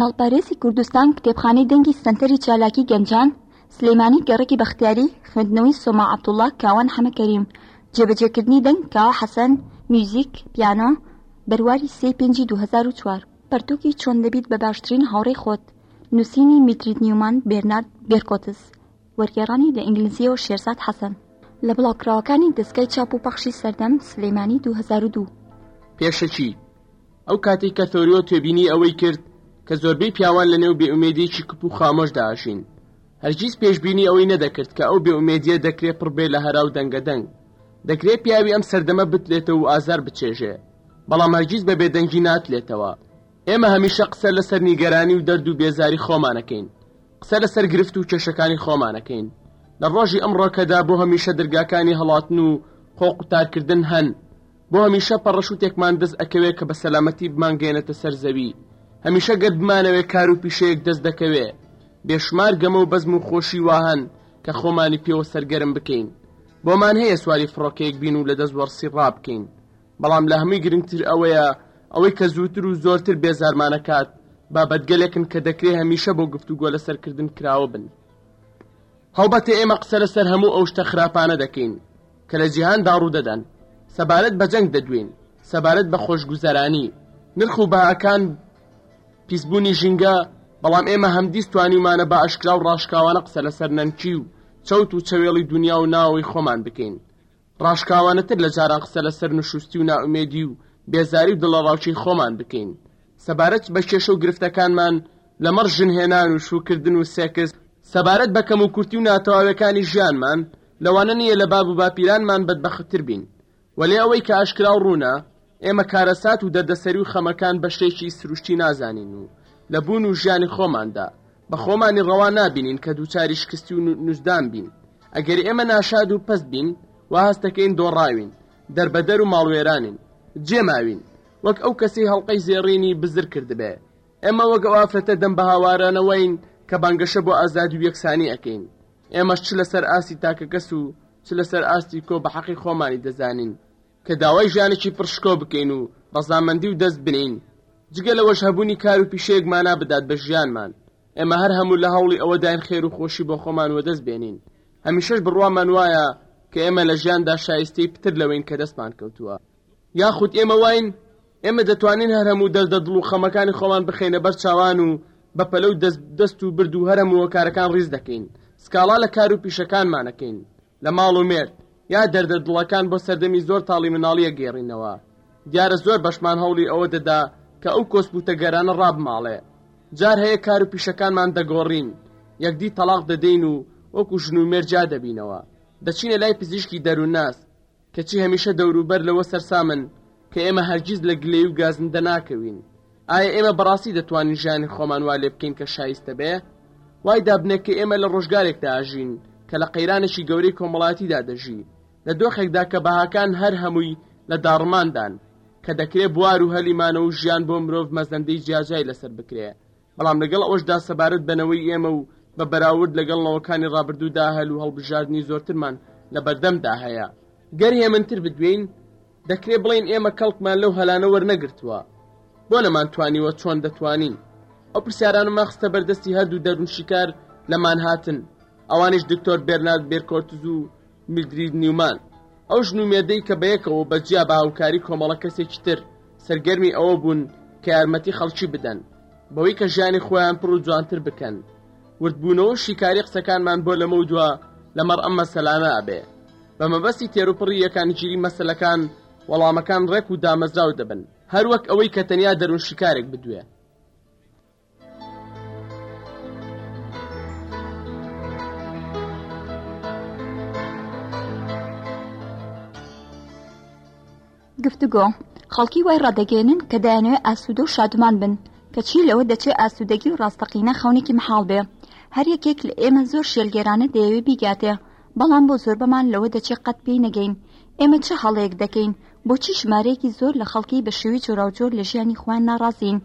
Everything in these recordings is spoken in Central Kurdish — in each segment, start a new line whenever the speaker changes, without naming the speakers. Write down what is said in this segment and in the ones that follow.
ناڵپارێزی کوردستان کتێبخانەی دەنگی سەنتەری چالاکی گەنجان سلەیمانی گەڕەکی بەختیاری خوێندنەوەی سۆما عەبدوڵڵا کاوان حەمە کەریم جێبەجێکردنی دەنگ کاوە حەسەن میوزیک پیانۆ بەرواری سێ پێنجی 2004 پەرتووکی چۆن دەبیت بە باشترین هاوڕێی خۆت نووسینی میتریت نیومان بێرنارد بێرکۆتس وەرگێڕانی لە ئینگلیزییەوە شێرزاد حەسەن. لە بڵاوکراوەکانی دەزگای چاپ و پەخشی سەردەم، سلێمانی دوو
هەزار و دوو. پێشەکی، ئەو کاتەی کە ثۆریۆ تێبینیی ئەوەی کرد کە زۆربەی پیاوان لەنێو بێئومێدییەکی کپ و خامۆشدا ئەژین، هەرگیز پێشبینیی ئەوەی نەدەکرد کە ئەو بێئومێدییە دەکرێ پڕ بێ لە هەرا و دەنگەدەنگ. دەکرێ پیاوی ئەم سەردەمە بتلێتەوە و ئازار بچێژێ، بەڵام هەرگیز بە بێدەنگی ناتلێتەوە. ئێمە هەمیشە قسە لەسەر نیگەرانی و دەرد و بێزاری خۆمان ئەکەین. قسە لەسەر گرفت و کێشەکانی خۆمانەکەین لە ڕۆژی ئەم ڕۆکەدا بۆ هەمیشە دەرگاکانی هەڵاتن و خۆ قوتارکردن هەن بۆ هەمیشە پەڕەشوتێکمان دەست ئەکەوێت کە بە سەلامەتی بمانگەێنێتە سەر زەوی هەمیشە گەر بمانەوێت کار و پیشەیەک دەست دەکەوێ بێشمار گەمە و بەزم و خۆشی واهەن کە خۆمانی پێوە سەرگەرم بکەین بۆمان هەیە سواری فڕۆکەیەک بین و لە دەست وەڕسی ڕابکەین بەڵام لە هەمووی گرنگتر ئەوەیە ئەوەی کە زووتر و زۆرتر بێزارمان ئەکات بابەتگەلێکن کە دەکرێ هەمیشە بۆ گفتوگۆ لەسەر کردن کراوە بن. هەڵبەتە ئێمە قسە لەسەر هەموو ئەو شتە خراپانە دەکەین کە لە جیهاندا ڕوودەدەن، سەبارەت بە جەنگ دەدوێین، سەبارەت بە خۆشگوزەرانی، نرخ و بەهاکان، پیسبوونی ژینگە، بەڵام ئێمە هەمدیس توانیومانە بە ئاشکرا و ڕاشکاوانە قسە لەسەر نەنکی و چەوت و چەوێڵی دونیا و ناوەوەی خۆمان بکەین ڕاشکاوانەتر لە جاران قسە لە سەرنوشوستی و نائومێدی و بێزاری و دڵەڕاوکێی خۆمان بکەین سەبارەت بە کێشە و گرفتەکانمان لەمەڕ ژن هێنان و شووکردن و سێکس، سەبارەت بە کەموکورتی و ناتەواوێکانی ژیانمان، لەوانە نییە لە باب و باپیرانمان بەدبەختتر بین، وەلێ ئەوەی کە ئاشکرا و ڕوونە، ئێمە کارەسات و دەردەسەری و خەمەکان بە شێکی سروشتی نازانین و لە بوون و ژیانی خۆماندا بە خۆمانی ڕەوا نابینین کە دووچاری شکستی و نووسدان بین ئەگەر ئێمە ناشاد و پەست بین وا هەست دەکەین دۆڕاوین دەربەدەر و ماڵوێرانین جێ ماوین وەک ئەو کەسەی هەڵقەی زێڕینی بزر کردبێ ئێمە وەک ئەو ئافرەتە دەم بە هاوارانەوەین کە بانگەشە بۆ ئازادی و یەکسانی ئەکەین ئێمەش چ لەسەر ئاستی تاکەکەس و چ لەسەر ئاستی کۆ بە حەقی خۆمانی دەزانین کە داوای ژیانێکی پڕ شکۆ بکەین و ڕەزامەندی و دەست بنێین، جگە لەوەش هەبوونی کار و پیشەیەک مانا بدات بە ژیانمان، ئێمە هەر هەموو لە هەوڵی ئەوەداین خێر و خۆشی بۆ خۆمان وەدەست بێنین، هەمیشەش بڕوامان وایە کە ئێمە لە ژیاندا شایستەی پتر لەوەین کە دەستمان کەوتووە، یاخود ئێمە واین، ئێمە دەتوانین هەر هەموو دەردە دڵ و خەمەکانی خۆمان بخەینە بەر چاوان و بە پەلە و دەست و برد و هەر هەموو هۆکارەکان ڕیز دەکەین، سکاڵا لە کار و پیشەکانمان ئەکەین. لە ماڵ و مێرد یا دەردە دڵەکان بۆ سەردەمی زۆر تاڵی مناڵییە گەیڕینەوە، دیارە زۆر بەشمان هەوڵی ئەوە دەدا کە ئەو کۆسپوتەگەرانە ڕابماڵێ. جار هەیە کار و پیشەکانمان دەگۆڕین، یەکدی تەڵاق دەدەین و وەکو ژن و مێرد جیا دەبینەوە. دەچینە لای پزیشکی دەروونناس. کەچی هەمیشە دەوروبەر لەوە سەرسامن کە ئێمە هەرگیز لە گلەیی و گازندە ناکەوین. ئایا ئێمە بەڕاستی دەتوانین ژیانی خۆمان وا لێ بکەین کە شایستە بێ؟ وای دابنێ کە ئێمە لە ڕۆژگارێکدا ئەژین کە لە قەیرانێکی گەورەی کۆمەڵایەتیدا دەژی، لە دۆخێکدا کە بەهاکان هەر هەمووی لە داڕماندان، کە دەکرێ بوار و هەلی مانەوە و ژیان بۆ مرۆڤ مەزەندەی جیاجیای لەسەر بکرێ. بەڵام لەگەڵ ئەوەشدا سەبارەت بەنەوەی ئێمە و بە بەراورد لەگەڵ نەوەکانی ڕابردوودا هەل و هەڵبژاردنی زۆرترمان لە بەردەمدا هەیە. گەر هێمنتر بدوێین دەکرێ بڵێین ئێمە کەڵکمان لەو هەلانە وەرنەگرتووە بۆ نەمانتوانیوە چۆن دەتوانین؟ ئەو پرسیارانەمان خستە بەردەستی هەردوو دەروونشیکار لەمان هاتن ئەوانیش دکتۆر بێرنارد بێرکۆرتز و میلدرید نیومان، ئەو ژن و مێردەی کە بەیەکەوە بە جیا بە هاوکاری کۆمەڵە کەسێکی تر سەرگەرمی ئەوە بوون کە یارمەتی خەڵکی بدەن بەوەی کە ژیانی خۆیان پڕ و جوانتر بکەن وردبوونەوە و شیکاری قسەکانمان بۆ لەمەودوا لەمەڕ ئەم مەسەلانە ئەبێ بە مەبەستی تێروپڕی یەکانگیری مەسەلەکان وەڵامەکان ڕێک و دامەزراو دەبن هەروەک ئەوەی کە تەنیا دەروونشیکارێک بدوێ.
گفتوگۆ خەڵکی وای ڕادەگەێنن کە دایانەوێ ئاسوودە و شادمان بن کەچی لەوە دەچێ ئاسوودەگی و ڕاستەقینە خەونێکی محاڵ بێ هەر یەکێک لە ئێمە زۆر شێلگێرانە دەیەوێ بیگاتێ بەڵام بۆ زۆربەمان لەوە دەچێ قەت پێی نەگەین ئێمە چ هەڵەیەک دەکەین، بۆچی ژمارەیەکی زۆر لە خەڵکی بە شێوەی جۆراوجۆر لە ژیانی خۆیان ناڕازین،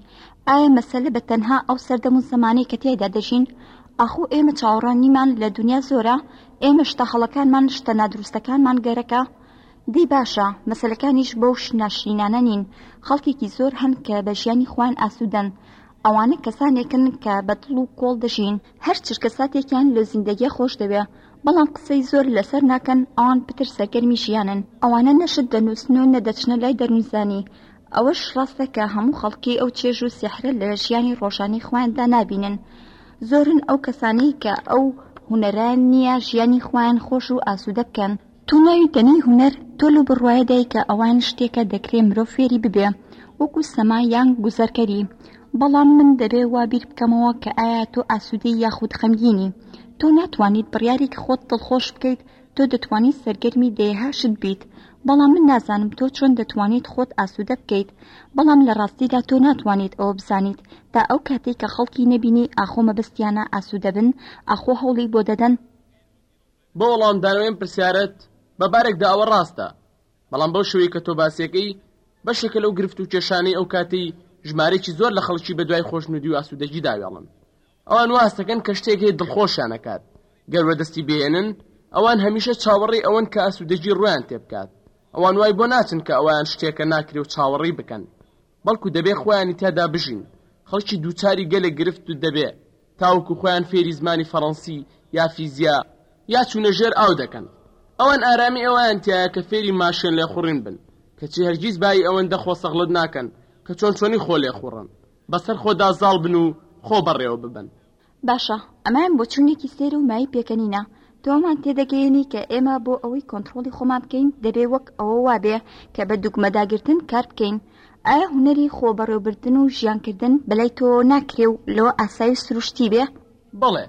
ئایا مەسەلە بە تەنها ئەو سەردەم و زەمانەی کە تیایدا دەژین؟ ئاخۆ ئێمە چاوەڕانیمان لە دونیا زۆرە؟ ئێمە شتە هەڵەکانمان، شتە نادروستەکانمان گەرەکە؟ دەی باشە، مەسەلەکانیش بەوش ناشرینانە نین، خەڵکێکی زۆر هەن کە بە ژیانی خۆیان ئاسوودەن، ئەوانە کەسانێکن کە بە دڵ و کۆڵ دەژین، هەر چرکە ساتێکیان لۆ زیندەگێ خۆش دەوێ بەڵام قسەی زۆر لەسەر ناکەن ئەوان پتر سەرگەرمی ژیانن ئەوانە نە شت دەنووسن و نە دەچنە لای دەروونزانی ئەوەش ڕاستە کە هەموو خەڵکی ئەو چێژ و سیحرە لە ژیانی ڕۆژانەی خۆیاندا نابینن زۆرن ئەو کەسانەی کە ئەو هونەرەیان نییە ژیانی خۆیان خۆش و ئاسوودە بکەن تۆ ناوی دەنێی هونەر تۆ لەو بڕوایەدای کە ئەوان شتێکە دەکرێ مرۆڤ فێری ببێ وەکو سەما یان گوزەرگەری بەڵام من دەبێ وا بیر بکەمەوە کە ئایا تۆ ئاسوودەی یاخود خەمگینی تۆ ناتوانیت بڕیارێکی خۆت دڵخۆش بکەیت تۆ دەتوانیت سەرگەرمی دەیەها شت بیت بەڵام من نازانم تۆ چۆن دەتوانیت خۆت ئاسوودە بکەیت بەڵام لە ڕاستیدا تۆ ناتوانیت ئەوە بزانیت تا ئەو کاتەی کە خەڵکی نەبینی ئاخۆ مەبەستیانە ئاسوودە بن ئاخۆ هەوڵی بۆ دەدەن
بۆ وەڵامدانەوەی ئەم پرسیارەت بە بارێکدا ئەوە ڕاستە، بەڵام بەو شێوەی کە تۆ باسیەکەی بەشێکە لەو گرفت و کێشانەی ئەو کاتەی ژمارەیەکی زۆر لە خەڵکی بە دوای خۆشنودی و ئاسودەگیدا وێڵن. ئەوان واز دەکەن کە شتێک هەیە دڵخۆشیان ئەکات گەر وەدەستی بهێنن، ئەوان هەمیشە چاوەڕێی ئەوەن کە ئاسودەگی ڕوویان تێبکات، ئەوان وای بۆ ناچن کە ئەوەیان شتێکە ناکرێ و چاوەڕێی بکەن بەڵکو دەبێ خۆیانی تیادا بژین، خەڵکی دووچاری گەلێک گرفت دەبێ تاوەکو خۆیان فێری زمانی فەڕەنسی یا فیزیا یا چوونە ژێر ئاو دەکەن، ئەوان ئارامی ئەوەیان تیایە کە فێری ماشێن لێخوڕین بن، کەچی هەرگیز بایی ئەوەندە خۆسەغڵەت ناکەن کە چۆن چۆنی خۆ لێخوڕن، بەسەر خۆدا زاڵ بن و خۆ بەڕێوە ببەن.
باشە ئەمەیان بۆچوونێکی سەیر و مایەی پێکەنینە، تۆمان تێدەگەیەنی کە ئێمە بۆ ئەوەی کۆنتڕۆڵی خۆمان بکەین دەبێ وەک ئەوە وابێ کە بە دوگمەداگرتن کار بکەین، ئایا هونەری خۆبەڕێوبردن و ژیانکردن بەلای تۆ ناکرێ و لەوە ئاسایی و سروشتی بێ؟
بەڵێ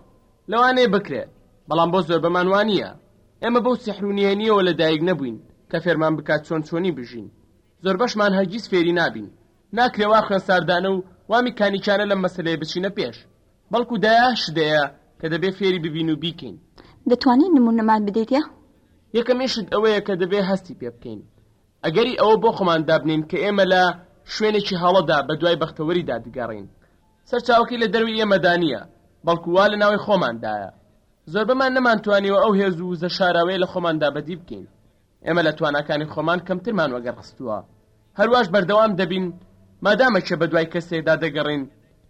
لەوانەیە بکرێ، بەڵام بۆ زۆربەمان وا نییە، ئێمە بەو سیحر و نهێنییەوە لەدایک نەبووین کە فێرمان بکات چۆن چۆنی بژین، زۆربەشمان هەرگیز فێری نابین، ناکرێ وا خوێنساردانە و وا میکانیکیانە لەم مەسەلەیە بچینە پێش، بەڵکو دەیان شتەیە کە دەبێ فێری ببین و بیکەین.
دەتوانی نموونەمان بدەیتە؟
یەکەمین شت ئەوەیە کە دەبێ هەستی پێ بکەین. ئەگەری ئەوە بۆ خۆمان دابنێین کە ئێمە لە شوێنێکی هەڵەدا بە دوای بەختەوەریدا دگەڕێین. سەرچاوەکەی لە دەروی ئێمەدا نییە، بەڵکو وا لە ناوەی خۆماندایە. زۆربەمان نەمانتوانیوە ئەو هێز و وزە شاراوەیە لە خۆماندا بەدی بکەین. ئێمە لە تواناکانی خۆمان کەمترمان وەگەڕخستووە، هەرواش بەردەوام دەبین مادامەکێ بەدوای کەسێکدا دەگەڕێین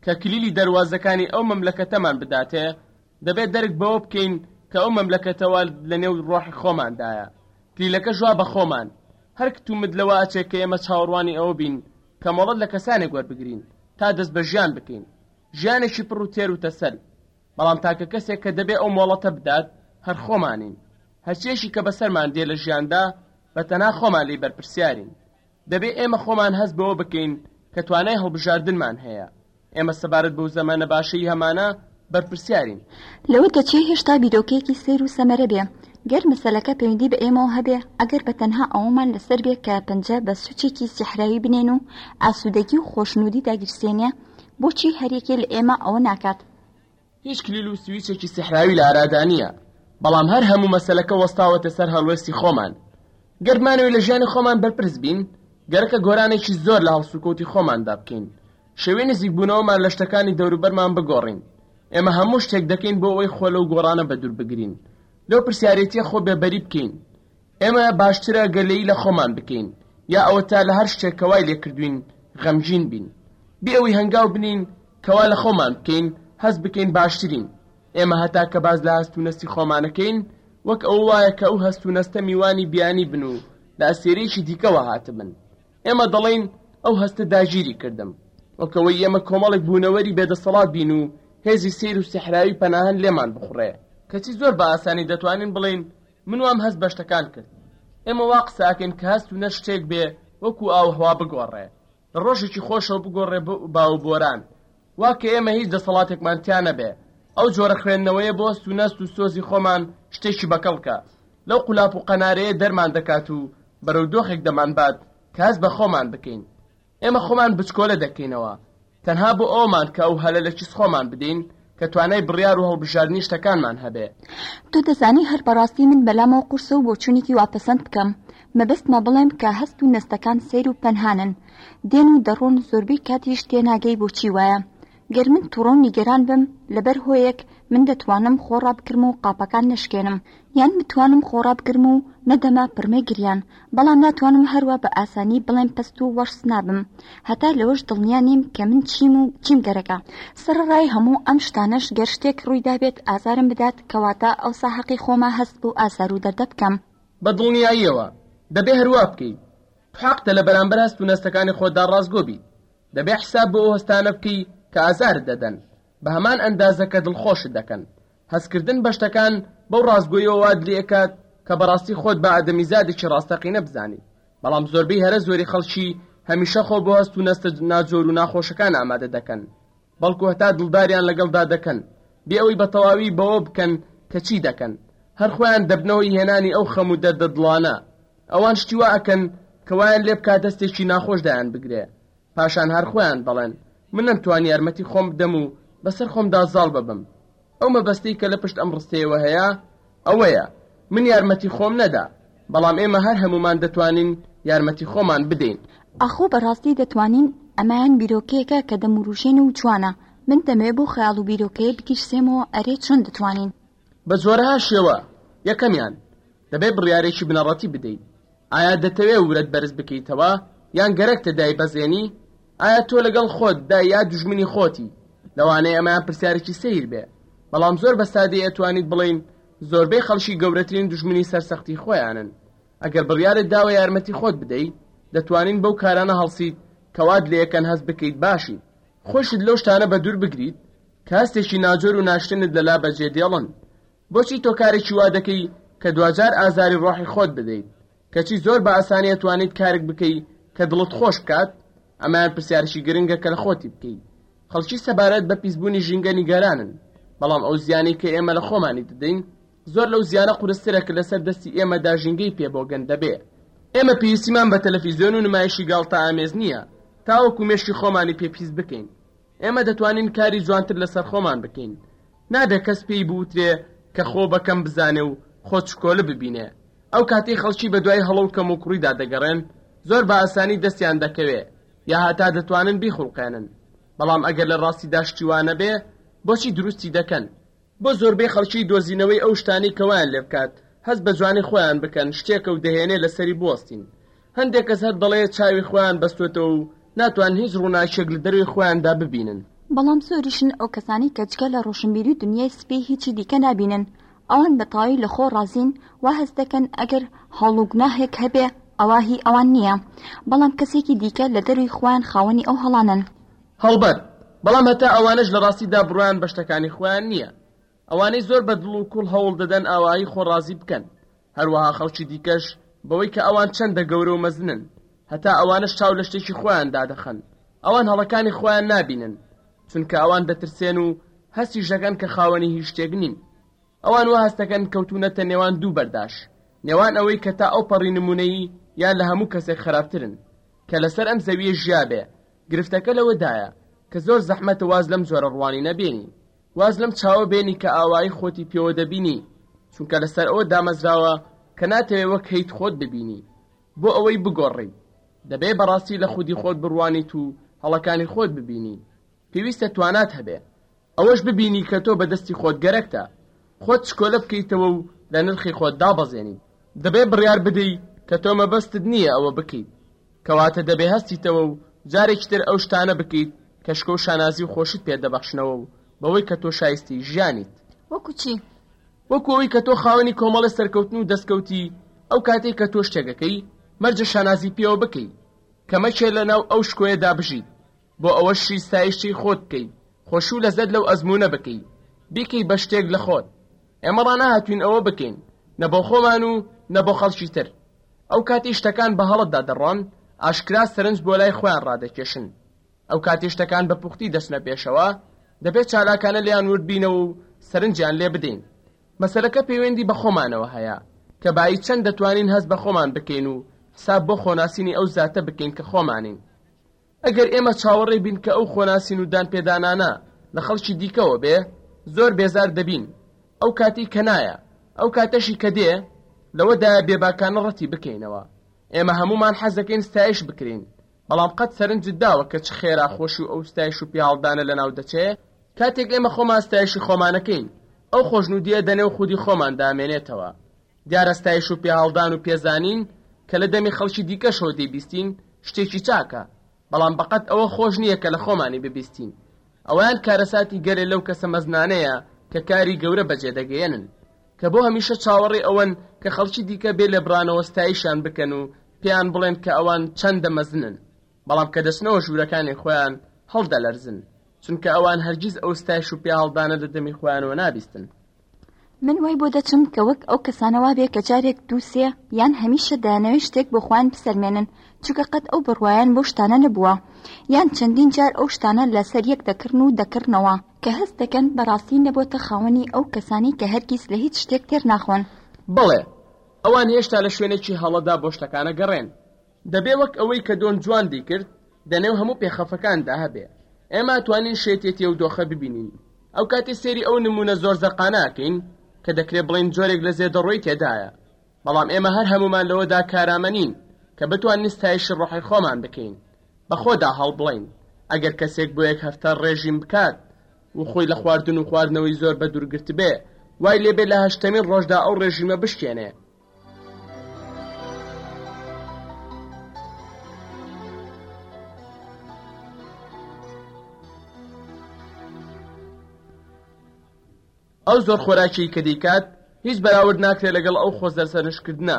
کە کلیلی دەروازەکانی ئەو مەملەکەتەمان بداتێ، دەبێ دەرک بەوە بکەین کە ئەو مەملەکەتە وا لەنێو ڕۆحی خۆماندایە، کلیلەکەش وا بە خۆمان. هەر کتومت لەوە ئەچێ کە ئێمە چاوەڕوانی ئەوە بین کە مۆڵەت لە کەسانێک وەربگرین تا دەست بە ژیان بکەین، ژیانێکی پڕ و تێر و تەسەل، بەڵام تاکە کەسێک کە دەبێ ئەو مۆڵەتە بدات هەر خۆمانین. هەرچێشی کە بەسەرمان دێ لە ژیاندا بە تەنها خۆمان لێی بەرپرسیارین. دەبێ ئێمە خۆمان هەست بەوە بکەین کە توانای هەڵبژاردنمان هەیە. ئێمە سەبارەت بەو زەمەنە باشەی هەمانە بەرپرسیارین.
لەوە دەچێ هێشتا بیرۆکەیەکی سەیر و سەمەرە بێ. گەر مەسەلەکە پەیوەندی بە ئێمەوە هەبێ، ئەگەر بە تەنها ئەوەمان لەسەر بێ کە پەنجە بە سوچێکی سیحراوی بنێن و ئاسوودەگی و خۆشنوودی داگیرسێنێ، بۆچی هەریەکێ لە ئێمە ئەوە ناکات؟
هیچ کلیل و سویچێکی سیحراوی لە ئارادا نییە، بەڵام هەر هەموو مەسەلەکە وەستاوەتە سەر هەڵوێستی خۆمان. گەر بمانەوێت لە ژیانی خۆمان بەرپرس بین، گەرەکە گۆرانێکی زۆر لە هەڵسوکەوتی خۆماندا بکەین، شێوەی نزیکبوونەوەمان لە شتەکانی دەوروبەرمان بگۆڕین. ئێمە هەموو شتێک دەکەین بۆ ئەوەی خۆ لەو گۆڕانە بەدوور بگرین، لەو پرسیارێتییە خۆ بێبەری بکەین، ئێمە باشترە گەلەیی لە خۆمان بکەین یا ئەوەتا لە هەر شتێک کە وای لێ کردووین غەمگین بین بێ ئەوەی هەنگاو بنێین کە وا لە خۆمان بکەین هەست بکەین باشترین ئێمە هەتا کە باس لە هەست و نەستی خۆمان ئەکەین وەک ئەوە وایە کە ئەو هەست و نەستە میوانی بیانی بن و لە ئەستێرەیەکی دیکەوە هاتبن ئێمە دەڵێین ئەو هەستە داگیری کردم وەک ئەوەی ئێمە کۆمەڵێک بوونەوەری بێدەسەڵات بین و هێزی سەیر و سەحراوی پەناهەن لێمان بخوڕێ کەچی زۆر بە ئاسانی دەتوانین بڵێین من وام هەست بە شتەکان کرد. ئێمە وا قسە ئەکەین کە هەست و نەست شتێک بێ وەکوو ئاووهەوا بگۆڕێ، لە ڕۆژێکی خۆشەوە بگۆڕێ بۆ باووبۆران. وا کە ئێمە هیچ دەسەڵاتێکمان تیا نەبێ، ئەو جۆرە خوێندنەوەیە بۆ هەست و نەست و سۆزی خۆمان شتێکی بەکەڵکە، لەو قولاپ و قەنارەیە دەرمان دەکات و بەرەو دۆخێک دەمانبات کە هەست بە خۆمان بکەین. ئێمە خۆمان بچکۆلە دەکەینەوە تەنها بۆ ئەوەمان کە ئەو هەلە لە کیس خۆمان بدەین کە توانای بڕیار و هەڵبژاردنی شتەکانمان هەبێ.
تۆ دەزانی هەر بەڕاستی من بەلامەوە قورسە و بۆچوونێکی وا پەسەند بکەم. مەبەستمە بڵێم کە هەست و نەستەکان سەیر و پەنهانن. دێن و دەڕۆن، زۆربەی کاتیش تێناگەی بۆچی وایە. گەر من توڕە و نیگەران بم لەبەر هۆیەک، من دەتوانم خۆ ڕابگرم و قاپەکان نەشکێنم، یان بتوانم خۆ ڕابگرم و نەدەمە پڕمەی گریان، بەڵام ناتوانم هەروا بە ئاسانی بڵێم پەست و وەڕس نابم، هەتا لەوەش دڵنیا نیم کە من چیم و چیم گەرەکە. سەرەڕای هەموو ئەم شتانەش گەر شتێک ڕووی دابێت ئازارم بدات، کەواتە ئەوسا حەقی خۆمە هەست بەو ئازار و دەردە بکەم.
بە دڵنیاییەوە دەبێ هەروا بکەیت. حەقتە لە بەرامبەر هەست و نەستەکانی خۆتدا ڕاستگۆ بیت. دەبێ حساب بۆ ئەو هەستانە بکەی کە ئازارت دەدەن، بە هەمان ئەندازە کە دڵخۆشت دەکەن. هەستکردن بە شتەکان بەو ڕاستگۆییەوە وات لێ ئەکات کە بەڕاستی خۆت بە ئادەمیزادێکی ڕاستەقینە بزانیت، بەڵام زۆربەی هەرە زۆری خەڵکی هەمیشە خۆ بۆ هەست و نەستە ناجۆر و ناخۆشەکان ئامادە دەکەن، بەڵکو هەتا دڵداریان لەگەڵدا دەکەن، بێ ئەوەی بە تەواوی بەوە بکەن کە چی دەکەن، هەر خۆیان دەبنە هۆی هێنانی ئەو خەم و دەردە دڵانە. ئەوان شتی وا ئەکەن کە وایان لێ بکا دەستێکی ناخۆش دایان بگرێ پاشان هەر خۆیان دەڵێن من نەمتوانی یارمەتی خۆم بدەم و بەسەر خۆمدا زاڵ ببم ئەو مەبەستەی کە لە پشت ئەم ڕستەیەوە هەیە ئەوەیە من یارمەتی خۆم نەدا بەڵام ئێمە هەر هەمومان دەتوانین یارمەتی خۆمان بدەین.
ئاخۆ بەڕاستی دەتوانین؟ ئەمەیان بیرۆکەیەکە کە دەموروژێنێ و جوانە من دەمەوێ بەو خەیاڵ و بیرۆکەیە بگیرسێمەوە ئەرێ چۆن دەتوانین؟
بە جۆرەها شێوە، یەکەمیان، دەبێت بڕیارێکی بنەڕەتی بدەیت، ئایا دەتەوێت ورەت بەرز بکەیتەوە یان گەرەکتە دایبەزێنی؟ ئایا تۆ لەگەڵ خۆتدا یا دوژمنی خۆتی؟ لەوانەیە ئەمەیان پرسیارێکی سەیر بێ، بەڵام زۆر بە سادەیی ئەتوانیت بڵێین زۆربەی خەڵکی گەورەترین دوژمنی سەرسەختی خۆیانن. ئەگەر بڕیارت داوە یارمەتی خۆت بدەی، دەتوانین بەو کارانە هەڵسیت کە وات لێ یەکەن هەست بکەیت باشیت، خۆیشت لەو شتانە بەدوور بگریت کاستێکی ناجۆر و ناشرینت لە لا بەجێ دێڵن بۆچی تۆ کارێکی وا دەکەی کە دواجار ئازاری ڕۆحی خۆت بدەیت کەچی زۆر بە ئاسانی ئەتوانیت کارێک بکەی کە دڵت خۆش بکات ئەمەیان پرسیارێکی گرنگە کە لە خۆتی بکەی خەڵکی سەبارەت بە پیسبوونی ژینگە نیگەرانن بەڵام ئەو زیانەی کە ئێمە لە خۆمانی دەدەین زۆر لەو زیانە قورسترە کە لەسەر دەستی ئێمەدا ژینگەی پێ بۆگەن دەبێ ئێمە پێویستیمان بە تەلەفیزیۆن و نمایشی گاڵتە ئامێز نییە تاوەکو مێشکی خۆمانی پێ پیس بکەین. ئێمە دەتوانین کاری جوانتر لەسەر خۆمان بکەین، نابێ کەس پێی بوترێ کە خۆ بە کەم بزانێ و خۆ چکۆلە ببینێ، ئەو کاتەی خەڵکی بە دوای هەڵە و کەموکوڕیدا دەگەڕێن زۆر بە ئاسانی دەستیان دەکەوێ یا هەتا دەتوانن بیخوڵقێنن، بەڵام ئەگەر لە ڕاستیدا شتی وا نەبێ بۆچی دروستی دەکەن؟ بۆ زۆربەی خەڵکی دۆزینەوەی ئەو شتانەی کە وایان لێ بکات هەست بە جوانی خۆیان بکەن شتێکە و دەهێنێ لەسەری بوەستین. هەندێک کەس هەر دەڵێ چاوی خۆیان بەستۆتەوە و ناتوانن هیچ ڕووناکییەک لە دەروێی خۆیاندا ببینن.
بەڵام زۆریشن ئەو کەسانەی کە جگە لە ڕۆشنبیری و دونیای سپی هیچی دیکە نابینن. ئەوان بە تەواوی لە خۆ ڕازین، وا هەست دەکەن ئەگەر هەوڵ و گوناهێک هەبێ ئەوا هی ئەوان نییە. بەڵام کەسێکی دیکە لە دەرووی خۆیان خاوەنی ئەو هەڵانەن.
هەڵبەت، بەڵام هەتا ئەوانەش لە ڕاستیدا بڕوایان بە شتەکانی خۆیان نییە، ئەوانەی زۆر بە دڵ و کوڵ هەوڵ دەدەن ئاوایی خۆ ڕازی بکەن، هەروەها خەڵکی دیکەش بەوەی کە ئەوان چەندە گەورە و مەزنن، هەتا ئەوانەش چاو لە شتێکی خۆیان دادەخەن، ئەوان هەڵەکانی خۆیان نابینن، چونکە ئەوان دەترسێن و هەستیش دەکەن کە خاوەنی هیچ شتێک نین. ئەوان وا هەست دەکەن کەوتوونەتە نێوان دوو بەرداش، نێوان ئەوەی کە تا ئەوپەڕی نموونەیی یان لە هەموو کەسێک خەراپترن کە لەسەر ئەم زەوییە ژیابێ، گرفتەکە لەوەدایە کە زۆر زەحمەتە واز لەم جۆرە ڕوانینە بێنی، واز لەم چاوە بێنی کە ئاوایی خۆتی پێوە دەبینی، چونکە لەسەر ئەوە دامەزراوە کە ناتەوێ وەک هەیت خۆت ببینی، بۆ ئەوەی بگۆڕی، دەبێ بەڕاستی لە خودی خۆت بڕوانیت و هەڵەکانی خۆت ببینی، پێویستە توانات هەبێ، ئەوەش ببینی کە تۆ بە دەستی خۆت گەرەکتە خۆت چکۆلە بکەیتەوە و لە نرخی خۆت دابەزێنیت، دەبێ بڕیار بدەی کە تۆ مەبەستت نییە ئەوە بکەیت، کەواتە دەبێ هەستیتەوە و جارێکی تر ئەو شتانە بکەیت کە شکۆ و شانازی و خۆشیت پێ دەبەخشنەوە و بەوەی کە تۆ شایستەی ژیانیت.
وەکو چی؟
وەکو ئەوەی کە تۆ خاوەنی کۆمەڵێ سەرکەوتن و دەستکەوتی، ئەو کاتەی کە تۆ شتێک ئەکەی مەرجە شانازی پێوە بکەی، کە مەکێ لە ناو ئەو شکۆیەدا بژیت، بۆ ئەوەشی ستایشی خۆت بکەی، خۆش و لەزەت لەو ئەزموونە بکەی، بیکەی بە شتێک لە خۆت. ئێمە ڕانەهاتووین ئەوە بکەین، نە بۆ خۆمان و نە بۆ خەڵکی تر. ئەو کاتەی شتەکان بە هەڵەدا دەڕۆن، ئاشکرا سەرنج بۆ لای خۆیان ڕادەکێشن. ئەو کاتەی شتەکان بە پوختی دەچنە پێشەوە، دەبێت چالاکانە لێیان ورد بینەوە و سەرنجیان لێ بدەین. مەسەلەکە پەیوەندی بە خۆمانەوە هەیە، کە بایی چەند دەتوانین هەست بە خۆمان بکەین و حساب بۆ خۆناسینی ئەو زاتە بکەین کە خۆمانین. ئەگەر ئێمە چاوەڕێ بین کە ئەو خۆناسین و دانپێدانانە لە خەڵکی دیکەوە بێ، زۆر بێزار دەبین، ئەو کاتەی کە نایە، ئەو کاتەشی کە دێ، لەوەدایە بێباکانە ڕەتی بکەینەوە. ئێمە هەموومان حەز دەکەین ستایش بکرێین، بەڵام قەت سەرنجت داوە کە چ خێرا خۆشی و ئەو ستایش و پیاڵدانە لەناو دەچێ؟ کاتێک ئێمە خۆمان ستایشی خۆمانەکەین، ئەو خۆشنوودییە دەنێو خودی خۆمان دامێنێتەوە. دیارە ستایش و پێهەڵدان و پێزانین کە لە دەمی خەڵکی دیکەشەوە دەیبیستین شتێکی چاکە، بەڵام بەقەد ئەوە خۆش نییە کە لە خۆمانی ببیستین. ئەوەیان کارەساتی گەلێ لەو کەسە مەزنانەیە کە کاری گەورە بەجێ دەگەیەنن، کە بۆ هەمیشە چاوەڕێی ئەوەن کە خەڵکی دیکە بێ لێبڕانەوە ستایشیان بکەن و پێیان بڵێن کە ئەوان چەندە مەزنن، بەڵام کە دەچنەوە ژوورەکانی خۆیان هەڵدەلەرزن، چونکە ئەوان هەرگیز ئەو ستایش و پێهەڵدانە لە دەمی خۆیانەوە نابیستن.
من وای بۆ دەچم کە وەک ئەو کەسانە وابێ کە جارێک دوو سێ یان هەمیشە دەیانەوێت شتێک بۆ خۆیان بسەلمێنن چونکە قەت ئەو بڕوایان بەو شتانە نەبووە یان چەندین جار ئەو شتانە لەسەر یەک دەکڕن و دەکڕنەوە کە هەست دەکەن بەڕاستی نەبۆتە خاوەنی ئەو کەسانەی کە هەرگیز لە هیچ شتێک تێر ناخۆن.
بەڵێ، ئەوان هێشتا لە شوێنێکی هەڵەدا بۆ شتەکانە گەڕێن. دەبێ وەک ئەوەی کە دۆن جوان دەیکرد دەنێو هەموو پێخەفەکاندا هەبێ، ئێمە ئەتوانین شێتێتی ئەو دۆخە ببینین ئەو کاتەی سەیری ئەو نموونە زۆر زەقانە ئەکەین کە دەکرێ بڵێین جۆرێک لە زێدەڕۆیی تێدایە، بەڵام ئێمە هەر هەموومان لەوەدا کارامە نین کە بتوانین ستایشی ڕۆحی خۆمان بکەین، بە خۆدا هەڵبڵێین ئەگەر کەسێک بۆ یەک هەفتە ڕێژیم بکات و خۆی لە خواردن و خواردنەوەی زۆر بەدوورگرتبێ، وای لێبێ لە هەشتەمین ڕۆژدا ئەو ڕێژیمە بشکێنێ. ئەو زۆر خۆراکی کە دەیکات هیچ بەراورد ناکرێت لەگەڵ ئەو خۆزەرسەنشکردە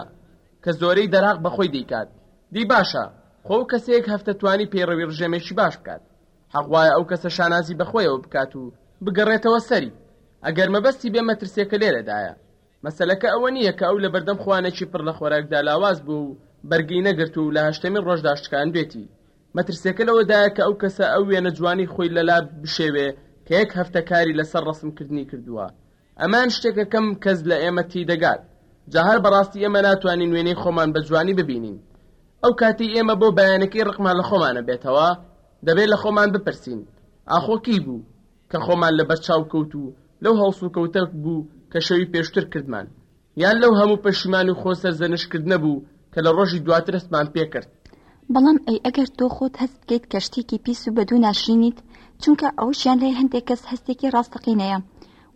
کە زۆرەی دەراق بەخۆی دەیکات دی باشە خۆ کەسێک هەفتە توانی پەیڕەوی ڕژێمێکی باش بکات حەقواە ئەو کەسە شانازی بەخۆیەوە بکات و بگەڕێتەوە سەری ئەگەر مەبەستی بێ مەترسێکە لێرەدایە مەسەلەکە ئەوە نییە کە ئەو لە بەردەم خوانێکی پڕ لە خۆراکدا لاواز بووە و بەرگری نەگرتووە و لە هەشتەمین ڕۆژدا شتکاندبێتی. مەترسییەکە لەوەدایە کە ئەو کەسە ئەو وێنە جوانەی خۆی لەلا بشێوێ کە یەک هەفتە کاری لەسەر ڕەسمکردنی کردووە. ئەمەیان شتێکە کەم کەس لە ئێمە تیدەگات. جا هەر بەڕاستی ئێمە ناتوانین وێنەی خۆمان بە جوانی ببینین. ئەو کاتەی ئێمە بۆ بەیانەکەی ڕقمان لە خۆمانە بێتەوە، دەبێ لە خۆمان بپرسین، ئاخۆ کەی بوو؟ کە خۆمان لەبەر چاو کەوت و لەو هەڵسوکەوتە بوو کە شەوی پێشوتر کردمان، یان لەو هەموو پەشیمانی و خۆ سەرزەنشت کردنە بوو کە لە ڕۆژی دواتر هەستمان پێ کرد.
بەڵام ئەی ئەگەر تۆ خۆت هەست بکەیت کە شتێکی پیس و بەدو ناشرینیت، چونکە ئەوەشیان لای هەندێک کەس هەستێکی ڕاستەقینەیە،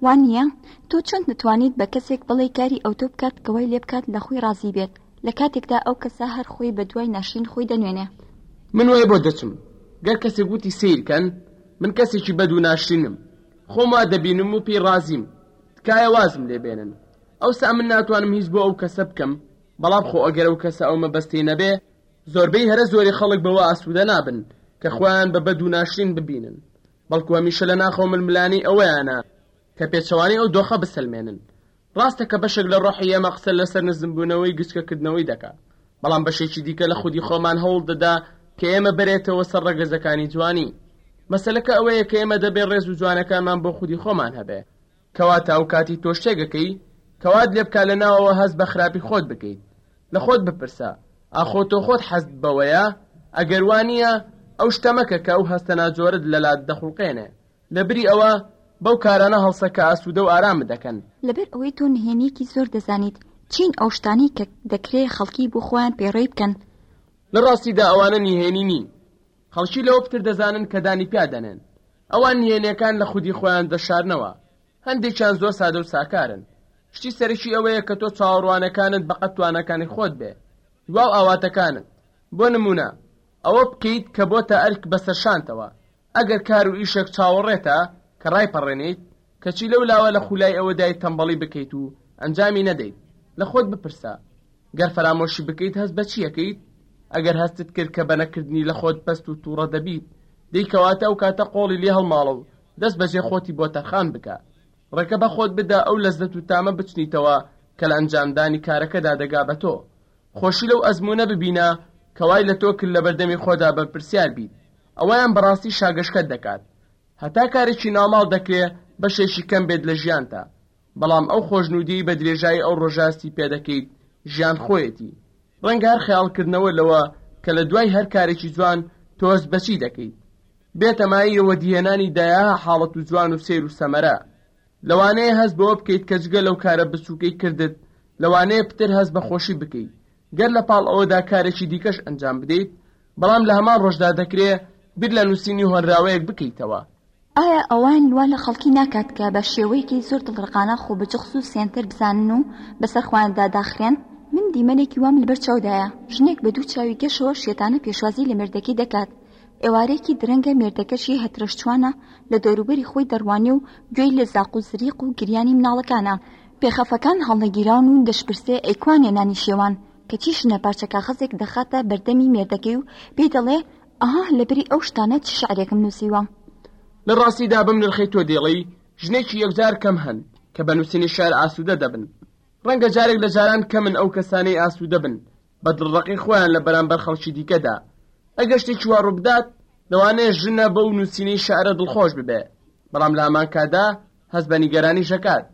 وا نییە؟ تۆ چۆن دەتوانیت بە کەسێک بڵێی کاری ئەوتۆ بکات کە وای لێ بکات لە خۆی ڕازی بێت، لە کاتێکدا ئەو کەسە هەر خۆی بە دوای ناشرین خۆی دەنوێنێ؟
من وای بۆ دەچم گەر کەسێک وتی سەیر کەن، من کەسێکی بەد و ناشرینم خۆم وا دەبینم و پێی ڕازیم تکایە وازم لێ بێنن ئەوسا من ناتوانم هیچ بۆ ئەو کەسە بکەم بەڵام خۆ ئەگەر ئەو کەسە ئەو مەبەستەی نەبێ زۆربەی هەرە زۆری خەڵک بەوە ئاسوودە نابن کە خۆیان بە بەد و ناشرین ببینن بەڵکو هەمیشە لە ناخەوە ململانێی ئەوەیانە کە پێچەوانەی ئەو دۆخە بسەلمێنن ڕاستە کە بەشێک لە ڕۆحی ئێمە قسە لەسەر نزمبوونەوەی گچکەکردنەوەی دەکا، بەڵام بەشێکی دیکە لە خودی خۆمان هەوڵ دەدا کە ئێمە بەرێتەوە سەر ڕەگەزەکانی جوانی. مەسەلەکە ئەوەیە کە ئێمە دەبێ ڕێز و جوانەکانمان بۆ خودی خۆمان هەبێ. کەواتە ئەو کاتی تۆ شتێک ئەکەی کە وات لێ بکا لە ناوەوە هەست بە خراپی خۆت بکەیت، لە خۆت بپرسە، ئاخۆ تۆ خۆت حەزت بەوەیە؟ ئەگەر وا نییە، ئەو شتە مەکە کە ئەو هەستە ناجۆرەت لەلات دەخوڵقێنێ. لە بری ئەوە بەو کارانە هەڵسە کە ئاسوودە و ئارامت دەکەن.
لەبەر ئەوەی تۆ نهێنییەکی زۆر دەزانیت چین ئەو شتانەی کە دەکرێ خەڵکی بۆ خۆیان پێڕێی بکەن.
لە ڕاستیدا ئەوانە نهێنی نین. خەڵکی لەوە پتر دەزانن کە دانی پیا دەنێن. ئەوان نهێنییەکان لە خودی خۆیان دەشارنەوە. هەندێکیان زۆر سادە و ساکارن. شتی سەرەکی ئەوەیە کە تۆ چاوەڕوانەکانت بەقەد تواناکانی خۆت بێ. دوا و ئاواتەکانت. بۆ نموونە، ئەوە بکەیت کە بۆتە ئەرک بەسەر شانتەوە. ئەگەر کار و ئیشێک چاوەڕێتە کە ڕایپەڕێنیت، کەچی لەو لاوە لە خولای ئەوەدای تەمبەڵی بکەیت و ئەنجامی نەدەیت، لە خۆت بپرسە، گەر فەرامۆشی بکەیت هەست بە چی ئەکەیت؟ ئەگەر هەستت کرد کە بە نەکردنی لە خۆت پەست و تووڕە دەبیت، دەی کەواتە ئەو کاتە قۆڵی لێ هەڵماڵە و دەست بەجێ خۆتی بۆ تەرخان بکە. ڕێکە بە خۆت بدە ئەو لەززەت و تامە بچنیتەوە کە لە ئەنجامدانی کارەکەدا دەگا بە تۆ. خۆشی لەو ئەزموونە ببینە کە وای لە تۆ کرد لە بەردەمی خۆدا بەرپرسیار بیت. ئەوەیان بەڕاستی شاگەشکەت دەکات هەتا کارێکی ناماڵ دەکرێ بەشێکی کەم بێت لە ژیانتا بەڵام ئەو خۆشنوودیەی بە درێژایی ئەو ڕۆژە هەستی پێ دەکەیت ژیان خۆیەتی ڕەنگە هەر خەیاڵکردنەوە لەوە کە لە دوای هەر کارێکی جوان تۆ هەست بە چی دەکەیت بێتە مایەی وەدیهێنانی دەیاها حاڵەت و جوان و سەیر و سەمەرە لەوانەیە هەست بەوە بکەیت کە جگە لەو کارە بچووکەی کردت لەوانەیە پتر هەست بە خۆشی بکەیت گەر لە پاڵ ئەوەدا کارێکی دیکەش ئەنجام بدەیت، بەڵام لە هەمان ڕۆژدا دەکرێ بیر لە نووسینی هۆنراوەیەک بکەیتەوە.
ئایا ئەوان وا لە خەڵکی ناکات کە بە شێوەیەکی زۆر دڵڕەقانە خۆ بە جغز و سێنتەر بزانن و بەسەر خۆیاندا داخرێن؟ من دیمەنێکی وام لەبەر چاودایە، ژنێک بە دوو چاوی گەشەوە شێتانە پێشوازی لە مێردەکەی دەکات، ئێوارەیەکی درەنگە مێردەکەشی هەترەشچوانە لە دەوروبەری خۆی دەڕوانێ و گوێی لە زاق و زریق و گریانی مناڵەکانە، پێخەفەکان هەڵنەگیراون و دەشپرسێ ئەی کوانێ نانی شێوان؟ کەچی شنە پارچە کاخەزێک دەخاتە بەردەمی مێردەکەی و پێی دەڵێ، ئاه لەبری ئەو شتانە چ شعرێکم نووسیوە!
لە ڕاستیدا بەم نرخەی تۆ دێڵی ژنێکی یەکجار کەم هەن کە بە نووسینی شعر ئاسوودە دەبن. ڕەنگە جارێک لە جاران کەمن ئەو کەسانەی ئاسوودە بن بە دڵڕەقی خۆیان لە بەرانبەر خەڵکی دیکەدا. ئەگەر شتێکی وا ڕووبدات، لەوانەیە ژنە بەو نووسینەی شعرە دڵخۆش ببێ، بەڵام لە هەمانکاتدا هەست بە نیگەرانیش ئەکات،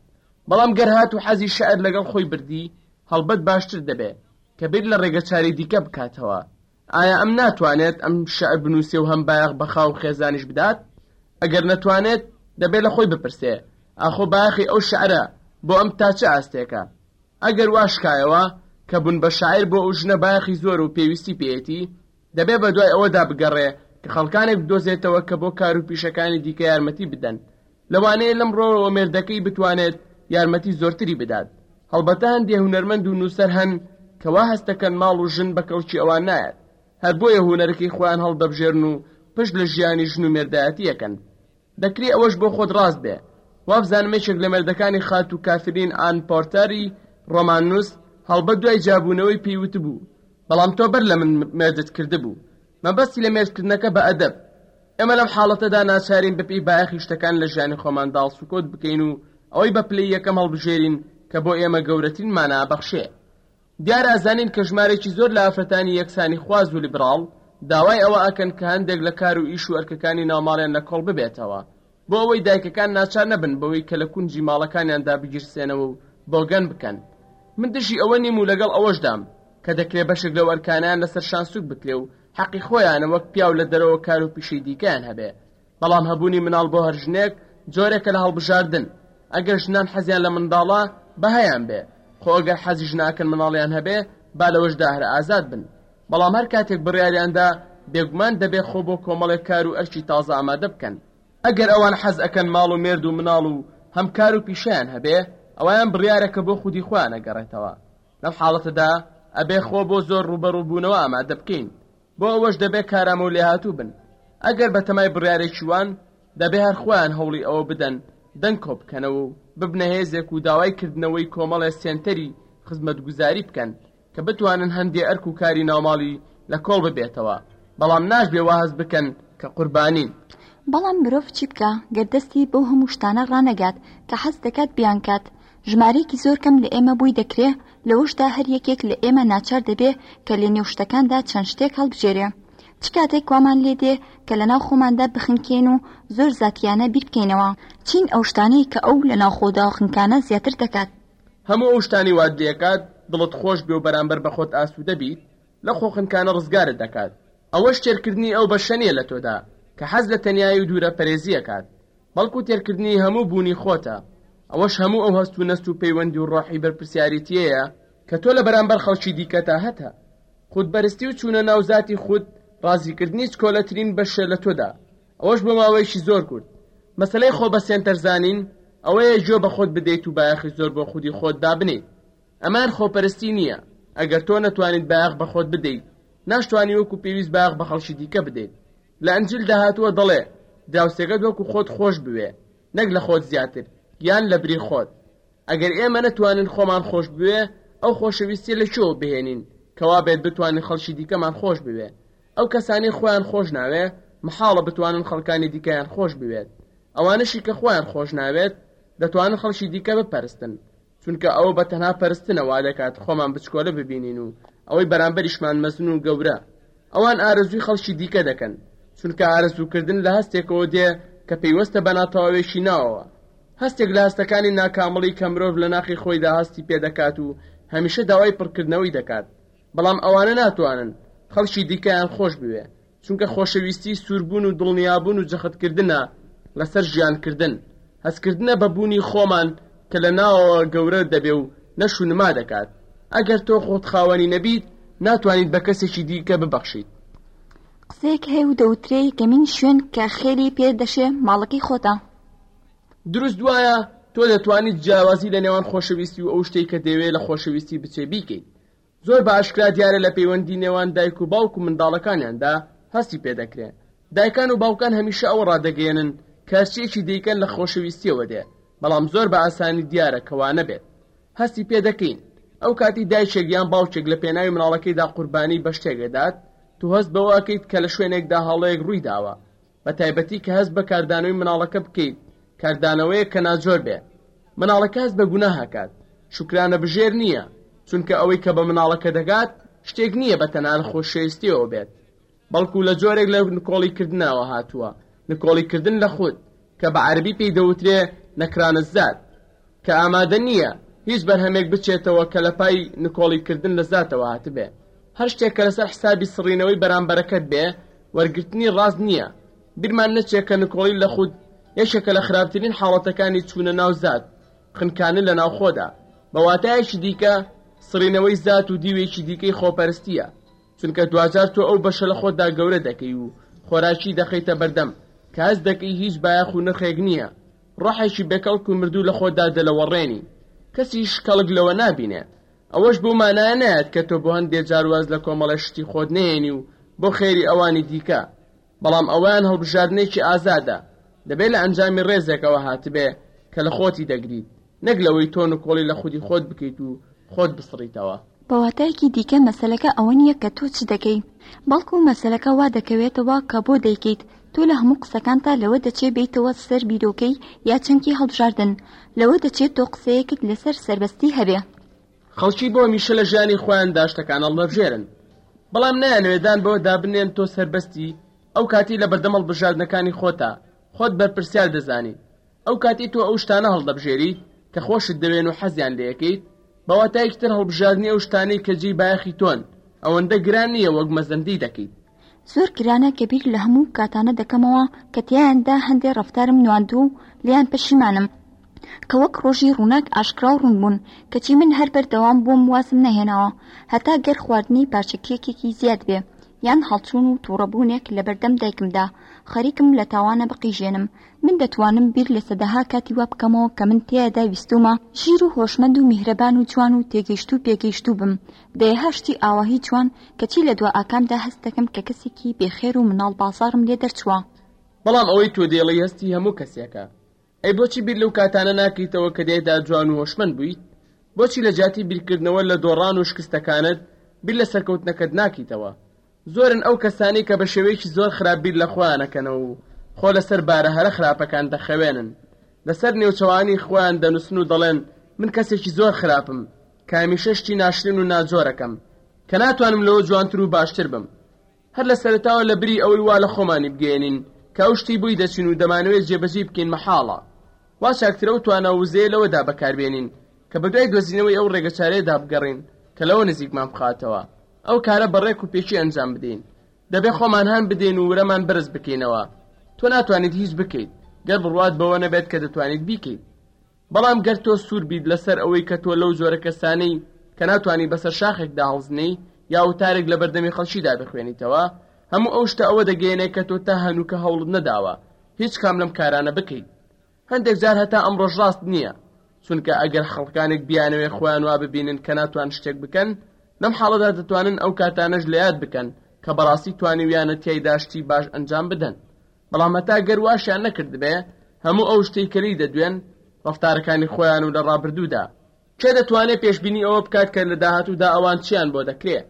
بەڵام گەر هات و حەزی شیعر لەگەڵ خۆی بردی، هەڵبەت باشتر دەبێت، کە بیر لە ڕێگەچارەی دیکە بکاتەوە. ئایا ئەم ناتوانێت ئەم شیعر بنووسێ و هەم بایەخ بە خاو و خێزانیش بدات؟ ئەگەر نەتوانێت، دەبێت لە خۆی بپرسێ، ئاخۆ بایەخی ئەو شیعرە بۆ ئەم تا چ ئاستێکە؟ ئەگەر وا شکایەوە، کە بوون بە شاعیر بۆ ئەو ژنە بایەخی زۆرە و پێویستی پێیەتی، دەبێ بەدوای ئەوەدا بگەڕێ کە خەڵکانێک بدۆزێتەوە کە بۆ کار و پیشەکانی دیکە یارمەتی بدەن، لەوانەیە لەم ڕوەوە مێردەکەی بتوانێت یارمەتی زۆرتری بدات، هەڵبەتە هەندێ هونەرمەند و نووسەر هەن کە وا هەست دەکەن ماڵ و ژن بە کەڵکی ئەوان نایەت، هەر بۆیە هونەرەکەی خۆیان هەڵدەبژێرن و پشت لە ژیانی ژن و مێردایەتی ئەکەن. دەکرێ ئەوەش بۆ خۆت ڕاست بێ. وابزانم یەکێک لە مێردەکانی خاتوو کاثرین ئان پۆرتەر ی ڕۆماننووس هەڵبەت دوای جیابوونەوەی پێی وتبوو، بەڵام تۆ بەر لە من مێردت کردبوو. مەبەستی لە مێردکردنەکە بە ئەدەب. ئێمە لەم حاڵەتەدا ناچارین بەپێی بایەخی شتەکان لە ژیانی خۆمان داڵسوکەوت بکەین و ئەوەی بە پلەی یەکەم هەڵبژێرین کە بۆ ئێمە گەورەترین مانا ئەبەخشێ. دیارە ئەزانین کە ژمارەیەکی زۆر لە ئافرەتانی یەکسانیخواز و لیبراڵ داوای ئەوە ئەکەن کە هەندێک لە کار و ئیش و ئەرکەکانی ناوماڵیان لە کۆڵ ببێتەوە بۆ ئەوەی دایکەکان ناچار نەبن بەوەی کە لە کونجی ماڵەکانیاندا بگیرسێنەوە و بۆگەن بکەن من دژی ئەوە نیم و لەگەڵ ئەوەشدام کە دەکرێ بەشێک لەو ئەرکانەیان لەسەر شان سوک بکرێ و حەقی خۆیانە وەک پیاو لە دەرەوە کار و پیشەی دیکەیان هەبێ بەڵام هەبوونی مناڵ بۆ هەر ژنێک جۆرێکە لە هەڵبژاردن، ئەگەر ژنان حەزیان لە منداڵە با هەیان بێ، خۆ ئەگەر حەزیش ناکەن مناڵیان هەبێ با لەوەشدا هەر ئازاد بن، بەڵام هەر کاتێک بڕیاریان دا بێگومان دەبێ خۆ بۆ کۆمەڵێک کار و ئەرکی تازە ئامادە بکەن. ئەگەر ئەوان حەز ئەکەن ماڵ و مێرد و مناڵ و هەم کار و پیشەیان هەبێ ئەوەیان بڕیارە کە بۆ خودی خۆیان ئەگەڕێتەوە، لەم حاڵەتەدا ئەبێ خۆ بۆ زۆر ڕووبەڕوو بوونەوە ئامادە بکەین، بۆ ئەوەش دەبێ کارامە و لێهاتوو بن، ئەگەر بەتەمای بڕیارێکی وان، دەبێ هەر خۆیان هەوڵی ئەوە بدەن دەنگ کۆبکەنەوە و ببنە هێزێک و داوای کردنەوەی کۆمەڵێ سێنتەری خزمەتگوزاری بکەن کە بتوانن هەندێ ئەرک و کاری ناوماڵی لە کۆڵ ببێتەوە، بەڵام ناشبێ وا هەست بکەن کە قوربانین.
بەڵام مرۆڤ چی بکا گەر دەستی بەو هەموو شتانە ڕانەگات کە حەز دەکات بیانکات، ژمارەیەکی زۆر کەم لە ئێمە بووی دەکرێ، لەوەشدا هەر یەکێک لە ئێمە ناچار دەبێ کە لە نێو شتەکاندا چەند شتێک هەڵبژێرێ. چ کاتێک وامان لێ دێ کە لە ناو خۆماندا بخنکێین و زۆر زاتییانە بیر بکەینەوە. چین ئەو شتانەی کە ئەو لە ناو خۆدا خنکانە زیاتر دەکات؟
هەموو ئەو شتانەی وات لێ ئەکات دڵت خۆش بێ و بەرامبەر بە خۆت ئاسوودە بیت، لە خۆ خنکانە ڕزگارت دەکات. ئەوەش تێرکردنی ئەو بەشە نییە لە تۆدا کە حەز لە تەنیایی و دوورە پەرێزی ئەکات، بەڵکو تێرکردنی هەموو بوونی خۆتە، ئەوەش هەموو ئەو هەست و نەست و پەیوەندی و ڕۆحی بەرپرسیارێتیەیە کە تۆ لە بەرامبەر خەڵکی دیکەتا هەتە. خودبەرستی و چوونە ناو زاتی خود ڕازیکردنی چکۆلەترین بەشە لە تۆدا، ئەوەش بۆ ماوەیەکی زۆر کورت. مەسەلەی خۆ بە سێنتەر زانین ئەوەیە گوێ بە خۆت بدەیت و بایەخی زۆر بۆ خودی خۆت دابنێیت. ئەمان خۆپەرستی نییە، ئەگەر تۆ نەتوانیت بایەخ بە خۆت بدەیت، ناشتوانی وەکو پێویست بایەخ بە خەڵکی دیکە بدەیت. لە ئنجیلدا هاتووە دەڵێ، دراوسێکەت وەکو خۆت خۆش بوێ، نەک لە خۆت زیاتر، یان لە بری خۆت. ئەگەر ئێمە نەتوانین خۆمان خۆش بوێ، ئەو خۆشەویستیە لە کوێوە بهێنین کە وا بێت بتوانین خەڵکی دیکەمان خۆش بوێ؟ ئەو کەسانەی خۆیان خۆش ناوێ، مەحاڵە بتوانن خەڵکانی دیکەیان خۆش بوێت. ئەوانەشی کە خۆیان خۆش ناوێت، دەتوانن خەڵکی دیکە بپەرستن، چونکە ئەوە بە تەنها پەرستنە وادەکات خۆمان بچکۆلە ببینین و ئەوەی بەرامبەریشمان مەزن و گەورە، ئەوان ئارەزووی خەڵکی دیکە دەکەن، چونکە ئارەزووکردن لە هەستێکەوە دێ کە پەیوەستە بە ناتەواوێکی ناوەوە، هەستێک لە هەستەکانی ناکامڵی کە مرۆڤ لە ناخی خۆیدا هەستی پێدەکات و هەمیشە داوای پڕکردنەوەی دەکات، بەڵام ئەوانە ناتوانن خەڵکی دیکەیان خۆش بوێ، چونکە خۆشەویستی سووربوون و دڵنیابوون و جەختکردنە لەسەر ژیانکردن، هەستکردنە بە بوونی خۆمان کە لە ناوەوە گەورە دەبێ و نەش و نما دەکات. ئەگەر تۆ خۆت خاوەنی نەبیت، ناتوانیت بە کەسێکی دیکە ببەخشیت.
قسەیەک هەیە و دەوترێ یەکەمین شوێن کە خێری پێ دەشێ ماڵەکەی خۆتە.
دروست وایە، تۆ دەتوانیت جیاوازی لە نێوان خۆشەویستی و ئەو شتەی کە دەیەوێ لە خۆشەویستی بچێ بیکەیت. زۆر بە ئاشکرا دیارە لە پەیوەندی نێوان دایک و باوک و منداڵەکانیاندا هەستی پێ دەکرێ. دایکان و باوکان هەمیشە ئەوە ڕادەگەیەنن کە هەرچییەکی دەیکەن لە خۆشەویستییەوە دێ، بەڵام زۆر بە ئاسانی دیارە کە وا نەبێت. هەستی پێ دەکەین. ئەو کاتەی دایکێک یان باوکێک لە پێناوی منداڵەکەیدا قوربانیی بە شتێک ئەدات، تۆ هەست بەوە ئەکەیت کە لە شوێنێکدا هەڵەیەک ڕووی داوە. بە تایبەتی کە هەست بە کاردانەوەی مناڵەکە بکەیت، کاردانەوەیەک کە ناجۆر بێ مناڵەکە هەست بە گوناه ئەکات، شوکرانە بژێر نییە، چونکە ئەوەی کە بە مناڵەکە دەگات شتێک نییە بە تەنها لە خۆشەویستییەوە بێت، بەڵکو لە جۆرێک لە نکۆڵیکردنەوە هاتووە، نکۆڵیکردن لە خود، کە بە عەرەبی پێی دەوترێ نکران الذات، کە ئامادە نییە هیچ بەرهەمێک بچێتەوە کە لە پای نکۆڵیکردن لە زاتەوە هاتبێ. هەر شتێک کە لەسەر حسابی سڕینەوەی بەرامبەرەکەت بێ وەرگرتنی ڕاست نییە. بیرمان نەچێ کە نکۆڵی لە خود یەکێکە لە خراپترین حاڵەتەکانی چوونە ناو زات، خنکانە لە ناوخۆدا. بە واتایەکی دیکە سڕینەوەی زات و دیوێکی دیکەی خۆپەرستییە، چونکە دواجار تۆ ئەو بەشە لە خۆتدا گەورە دەکەی و خۆراکی دەخەیتە بەردەم کە هەست دەکەی هیچ بایەخ و نرخێک نییە، ڕۆحێکی بێکەڵک و مردوو لە خۆتدا دەلەوەڕێنی. کەسیش کەڵک لەوە نابینێ. ئەوەش بەو مانایە نایەت کە تۆ بۆ هەندێ جار واز لە کۆمەڵێ شتی خۆت نەهێنی و بۆ خێری ئەوانی دیکە، بەڵام ئەوەیان هەڵبژاردنێکی ئازادە، دەبێ لە ئەنجامی ڕێزێکەوە هاتبێ کە لە خۆتی دەگریت، نەک لەوەی تۆ نکوڵی لە خودی خۆت بکەیت و خۆت بسڕیتەوە.
بە واتایەکی دیکە مەسەلەکە ئەوە نییە کە تۆ چ دەکەی، بەڵکوو مەسەلەکە وا دەکەوێتەوە کە بۆ دەیکەیت، تۆ لە هەموو قسەکانتا لەوە دەچێ بێیتەوە سەر بیرۆکەی یا چەمکی هەڵبژاردن، لەوە دەچێ تۆ قسەیەکت لەسەر سەربەستی هەبێ.
خەڵکی بۆ هەمیشە لە ژیانی خۆیاندا شتەکان هەڵدەبژێرن، بەڵام نایانەوێ دان بەوە دابنێن تۆ سەربەستی، ئەو کاتەی لە بەردەم هەڵبژاردنەکانی خۆتا، خۆت بەرپرسیار دەزانی. ئەو کاتەی تۆ ئەو شتانە هەڵدەبژێریت کە خۆشت دەوێن و حەزیان لێکەیت، بە واتایەکی تر هەڵبژاردنی ئەو شتانەی کە جێی بایەخی تۆن، ئەوەندە گران نییە وەک مەزەندەی دەکەیت.
زۆر گرانە کە بیر لە هەموو کاتانە دەکەمەوە کە تیایاندا هەندێ ڕەفتارم نواندووە و لێیان پەشیمانم، کە وەک ڕۆژی ڕووناک ئاشکرا و ڕوون بوون، کەچی من هەر بەردەوام بووم وازم نەهێناوە، هەتا گەر خواردنی پارچە کێکێکی زیاد بێ، یان هەڵچوون و تووڕەبوونێک لەبەردەم دایکمدا، خەریکم لە تاوانە بقیژێنم، من دەتوانم بیر لە سەدەها کاتی وا بکەمەوە کە من تێیادا ویستوومە ژیر و هۆشمەند و میهرەبان و جوان و تێگەیشتوو و پێگەیشتوو بم، دەیەها شتی ئاواهی جوان، کەچی لە دوائاکامدا هەست دەکەم کە کەسێکی بێ خێر و مناڵ بازاڕم لێ دەرچووە.
بەڵام ئەوەی تۆ دەیڵێی هەستی هەموو کەسێکە. ئەی بۆچی بیر لەو کاتانە ناکەیتەوە کە تیایدا جوان و هۆشمەند بوویت؟ بۆچی لە جیاتی بیرکردنەوە لە دۆڕان و شکستەکانت، بیر لە سەرکەوتنەکەت ناکەیتەوە؟ زۆرن ئەو کەسانەی کە بە شێوەیەکی زۆر خراپ بیر لە خۆیان ئەکەنەوە و خۆ لەسەر بارە هەرە خراپەکان دەخەوێنن لەسەر نێوچەوانی خۆیان دەنوسن و دەڵێن من کەسێکی زۆر خراپم کە هەمیشە شتی ناشرین و ناجۆر ئەکەم کە ناتوانم لەوە جوانتر و باشتر بم هەر لە سەرەتاوە لە بری ئەوەی وا لە خۆمانی بگەیەنین کە ئەو شتەی بۆی دەچین و دەمانەوێت جێبەجێی بکەین مەحاڵە وا چاکترە ئەو توانا و وزەیە لەوەدا بەکاربێنین کە بەدوای دۆزینەوەی ئەو ڕێگەچارەیەدا بگەڕێین کە لەوە نزیکمان بخاتەوە ئەو کارە بە ڕێک و پێکی ئەنجام بدەین، دەبێت خۆمان هان بدەین و ورەمان بەرز بکەینەوە. تۆ ناتوانیت هیچ بکەیت گەر بڕوات بەوە نەبێت کە دەتوانیت بیکەیت. بەڵام گەر تۆ سوور بیت لەسەر ئەوەی کە تۆ لەو جۆرە کەسانەی کە ناتوانی بەسەر شاخێکدا هەڵزنێی یا وتارێک لە بەردەمی خەڵکیدا بخوێنیتەوە، هەموو ئەو شتە ئەوە دەگەیەنێت کە تۆ تا هەنووکە هەوڵت نەداوە هیچ کام لەم کارانە بکەیت. هەندێک جار هەتا ئەمڕۆش ڕاست نییە، چونکە ئەگەر خەڵکانێک بیانەوێت خۆیان وا ببینن کە ناتوان شتێک بکەن، لەم حاڵەدا دەتوانن ئەو کاتانەش لە یاد بکەن کە بەڕاستی توانیویانە تیایدا شتی باش ئەنجام بدەن، بەڵام هەتا گەر واشیان نەکردبێ هەموو ئەو شتەی کە لێی دەدوێن ڕەفتارەکانی خۆیان و لە ڕابردوودا کێ دەتوانێت پێشبینی ئەوە بکات کە لە داهاتوودا ئەوان چییان بۆ دەکرێت؟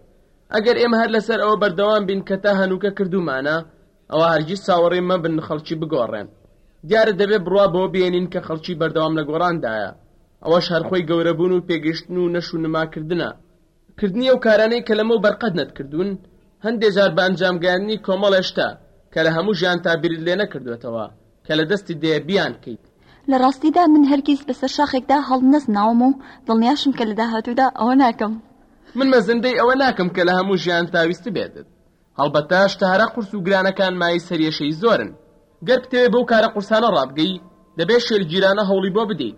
ئەگەر ئێمە هەر لەسەر ئەوە بەردەوام بین کە تا هەنووکە کردوومانە، ئەوا هەرگیز چاوەڕێ مەبن خەڵکی بگۆڕێن. دیارە دەبێت بڕوا بەوە بهێنین کە خەڵکی بەردەوام لە گۆڕاندایە. ئەوەش هەر خۆی گەورەبوون و پێگەیشتن و نەشونماکردنە. کردنی ئەو کارانەی کە لەمەو بەر قەت نەتکردوون، هەندێ جار بە ئەنجام گەیاندنی کۆمەڵێ شتە کە لە هەموو ژیانتا بیرت لێ نەکردووەتەوە کە لە دەستت دێ بیان بکەیت.
لە ڕاستیدا من هەرگیز بە سەر شاخێکدا هەڵ نەزناوم و دڵنیاشم کە لە داهاتوودا ئەوە ناکەم.
من مەزەندەی ئەوە ناکەم کە لە هەموو ژیانتا ویستبێتت. هەڵبەتە شتە هەرە قورس و گرانەکان مایەی سەریەشەی زۆرن. گەر بتەوێ بەو کارە قورسانە ڕابگەی، دەبێ شێلگیرانە هەوڵی بۆ بدەیت.